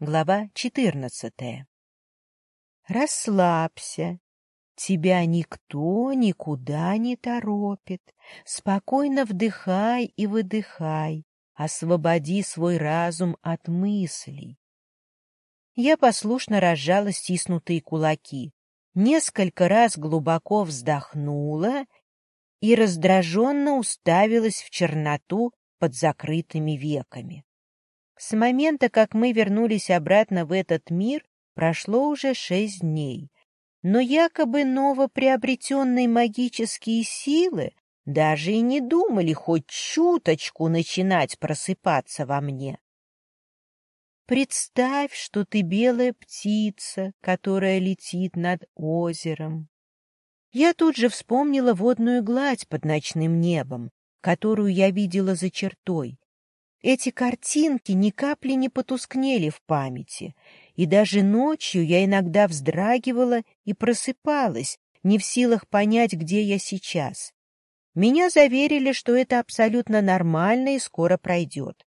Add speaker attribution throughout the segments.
Speaker 1: Глава 14. Расслабься. Тебя никто никуда не торопит. Спокойно вдыхай и выдыхай. Освободи свой разум от мыслей. Я послушно разжала стиснутые кулаки, несколько раз глубоко вздохнула и раздраженно уставилась в черноту под закрытыми веками. С момента, как мы вернулись обратно в этот мир, прошло уже шесть дней. Но якобы новоприобретенные магические силы даже и не думали хоть чуточку начинать просыпаться во мне. Представь, что ты белая птица, которая летит над озером. Я тут же вспомнила водную гладь под ночным небом, которую я видела за чертой, эти картинки ни капли не потускнели в памяти, и даже ночью я иногда вздрагивала и просыпалась, не в силах понять, где я сейчас. Меня заверили, что это абсолютно нормально и скоро пройдет.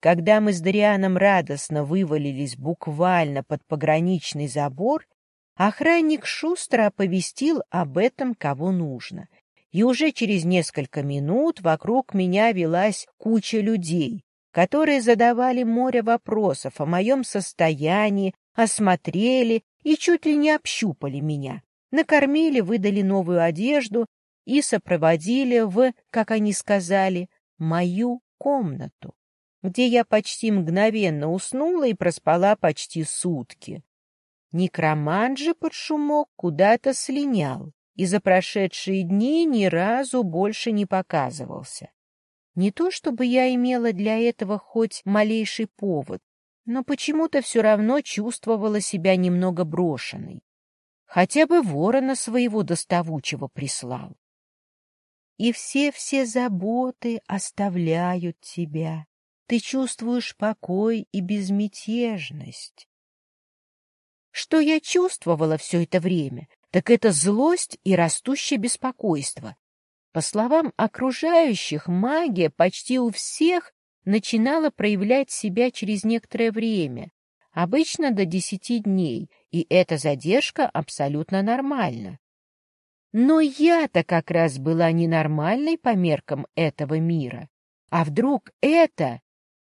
Speaker 1: Когда мы с Дарианом радостно вывалились буквально под пограничный забор, охранник шустро оповестил об этом, кого нужно — и уже через несколько минут вокруг меня велась куча людей, которые задавали море вопросов о моем состоянии, осмотрели и чуть ли не общупали меня, накормили, выдали новую одежду и сопроводили в, как они сказали, мою комнату, где я почти мгновенно уснула и проспала почти сутки. Некромант же под шумок куда-то слинял и за прошедшие дни ни разу больше не показывался. Не то чтобы я имела для этого хоть малейший повод, но почему-то все равно чувствовала себя немного брошенной. Хотя бы ворона своего доставучего прислал. И все-все заботы оставляют тебя. Ты чувствуешь покой и безмятежность. Что я чувствовала все это время, так это злость и растущее беспокойство. По словам окружающих, магия почти у всех начинала проявлять себя через некоторое время, обычно до десяти дней, и эта задержка абсолютно нормальна. Но я-то как раз была ненормальной по меркам этого мира. А вдруг это,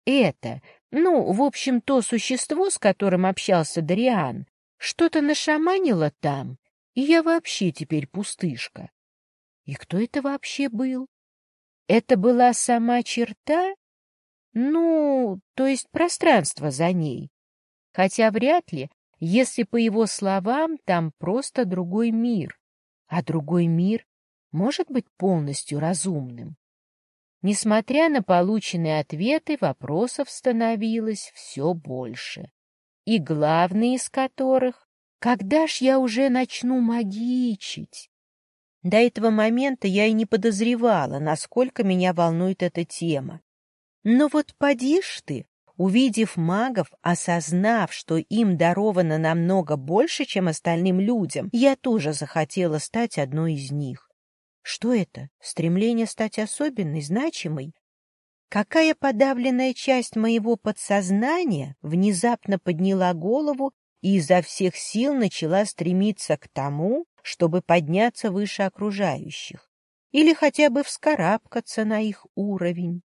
Speaker 1: это, ну, в общем, то существо, с которым общался Дариан, что-то нашаманило там, и я вообще теперь пустышка. И кто это вообще был? Это была сама черта? Ну, то есть пространство за ней. Хотя вряд ли, если по его словам там просто другой мир. А другой мир может быть полностью разумным. Несмотря на полученные ответы, вопросов становилось все больше. И главный из которых когда ж я уже начну магичить? До этого момента я и не подозревала, насколько меня волнует эта тема. Но вот поди ж ты, увидев магов, осознав, что им даровано намного больше, чем остальным людям, я тоже захотела стать одной из них. Что это? Стремление стать особенной, значимой? Какая подавленная часть моего подсознания внезапно подняла голову и изо всех сил начала стремиться к тому, чтобы подняться выше окружающих или хотя бы вскарабкаться на их уровень.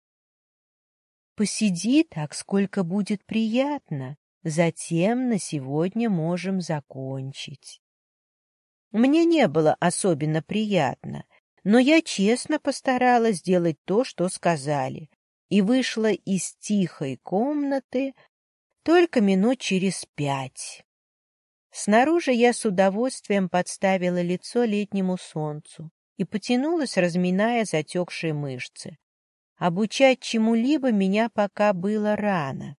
Speaker 1: Посиди так, сколько будет приятно, затем на сегодня можем закончить. Мне не было особенно приятно, но я честно постаралась сделать то, что сказали, и вышла из тихой комнаты только минут через пять. Снаружи я с удовольствием подставила лицо летнему солнцу и потянулась, разминая затекшие мышцы. Обучать чему-либо меня пока было рано,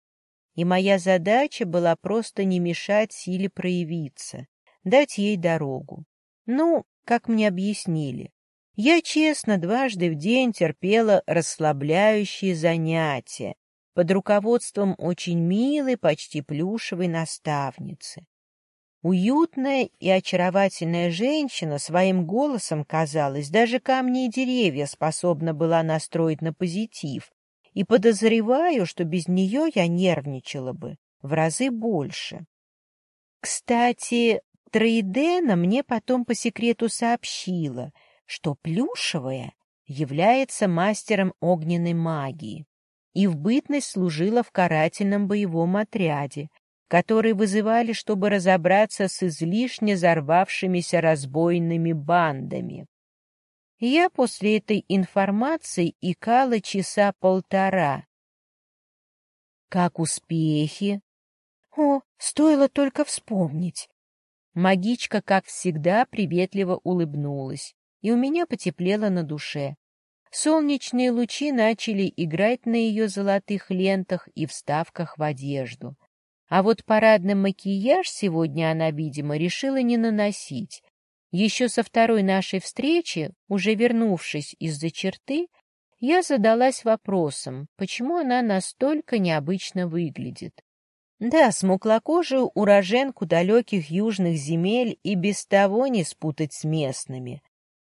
Speaker 1: и моя задача была просто не мешать силе проявиться, дать ей дорогу. Ну, как мне объяснили, я честно дважды в день терпела расслабляющие занятия под руководством очень милой, почти плюшевой наставницы. Уютная и очаровательная женщина своим голосом, казалось, даже камни и деревья способна была настроить на позитив, и подозреваю, что без нее я нервничала бы, в разы больше. Кстати, Троидена мне потом по секрету сообщила, что Плюшевая является мастером огненной магии и в бытность служила в карательном боевом отряде, который вызывали, чтобы разобраться с излишне взорвавшимися разбойными бандами. Я после этой информации икала часа полтора. Как успехи? О, стоило только вспомнить. Магичка, как всегда, приветливо улыбнулась, и у меня потеплело на душе. Солнечные лучи начали играть на ее золотых лентах и вставках в одежду. А вот парадный макияж сегодня она, видимо, решила не наносить, еще со второй нашей встречи, уже вернувшись из-за черты, я задалась вопросом, почему она настолько необычно выглядит. Да, смуклокожую уроженку далеких южных земель и без того не спутать с местными.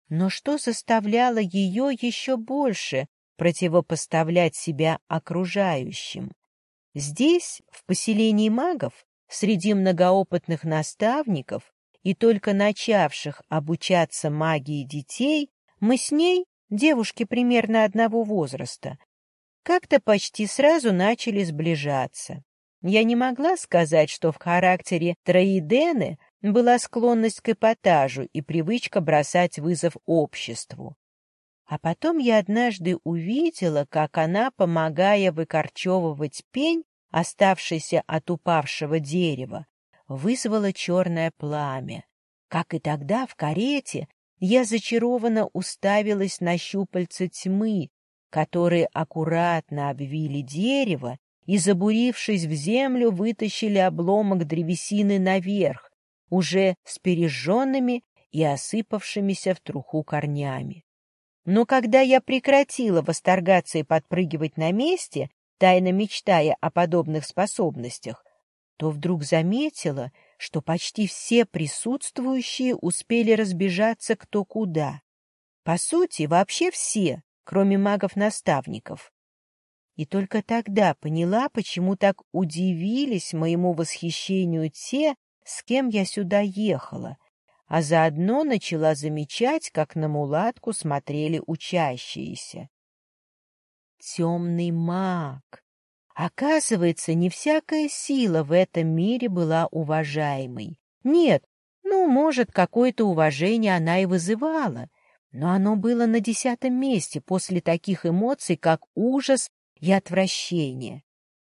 Speaker 1: Но что заставляло ее еще больше противопоставлять себя окружающим? Здесь, в поселении магов, среди многоопытных наставников, и только начавших обучаться магии детей, мы с ней, девушки примерно одного возраста, как-то почти сразу начали сближаться. Я не могла сказать, что в характере Троидены была склонность к эпатажу и привычка бросать вызов обществу. А потом я однажды увидела, как она, помогая выкорчевывать пень, оставшийся от упавшего дерева, вызвало черное пламя. Как и тогда в карете, я зачарованно уставилась на щупальца тьмы, которые аккуратно обвили дерево и, забурившись в землю, вытащили обломок древесины наверх, уже с пережженными и осыпавшимися в труху корнями. Но когда я прекратила восторгаться и подпрыгивать на месте, тайно мечтая о подобных способностях, то вдруг заметила, что почти все присутствующие успели разбежаться кто куда. По сути, вообще все, кроме магов-наставников. И только тогда поняла, почему так удивились моему восхищению те, с кем я сюда ехала, а заодно начала замечать, как на мулатку смотрели учащиеся. Темный маг! Оказывается, не всякая сила в этом мире была уважаемой. Нет, ну, может, какое-то уважение она и вызывала, но оно было на десятом месте после таких эмоций, как ужас и отвращение.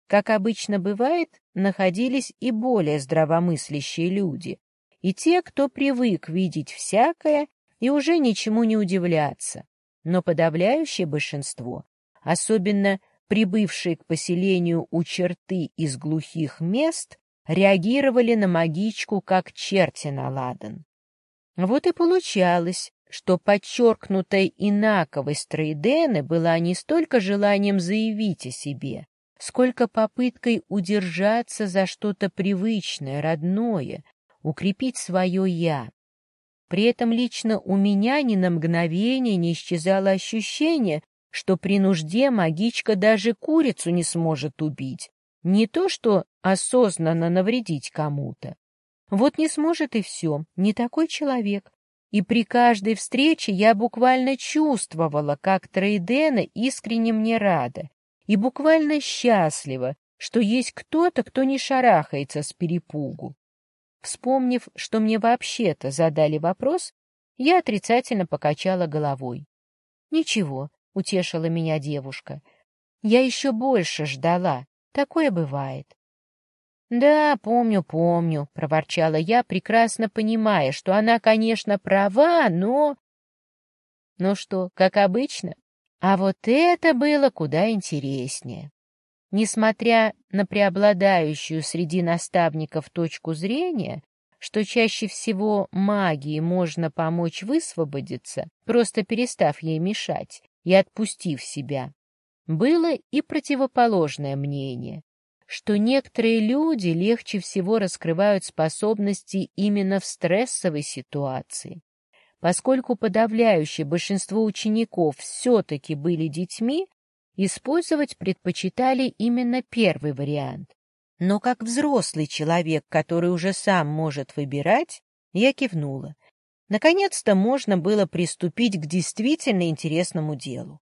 Speaker 1: Как обычно бывает, находились и более здравомыслящие люди, и те, кто привык видеть всякое и уже ничему не удивляться. Но подавляющее большинство, особенно прибывшие к поселению у черты из глухих мест, реагировали на магичку, как черти на ладан. Вот и получалось, что подчеркнутая инаковость Трейдены была не столько желанием заявить о себе, сколько попыткой удержаться за что-то привычное, родное, укрепить свое «я». При этом лично у меня ни на мгновение не исчезало ощущение, что при нужде магичка даже курицу не сможет убить, не то что осознанно навредить кому-то. Вот не сможет и все, не такой человек. И при каждой встрече я буквально чувствовала, как Трейдена искренне мне рада, и буквально счастлива, что есть кто-то, кто не шарахается с перепугу. Вспомнив, что мне вообще-то задали вопрос, я отрицательно покачала головой. Ничего, — утешила меня девушка. «Я еще больше ждала. Такое бывает». «Да, помню, помню», — проворчала я, прекрасно понимая, что она, конечно, права, но... Ну что, как обычно? А вот это было куда интереснее. Несмотря на преобладающую среди наставников точку зрения, что чаще всего магии можно помочь высвободиться, просто перестав ей мешать, и отпустив себя. Было и противоположное мнение, что некоторые люди легче всего раскрывают способности именно в стрессовой ситуации. Поскольку подавляющее большинство учеников все-таки были детьми, использовать предпочитали именно первый вариант. Но как взрослый человек, который уже сам может выбирать, я кивнула. Наконец-то можно было приступить к действительно интересному делу.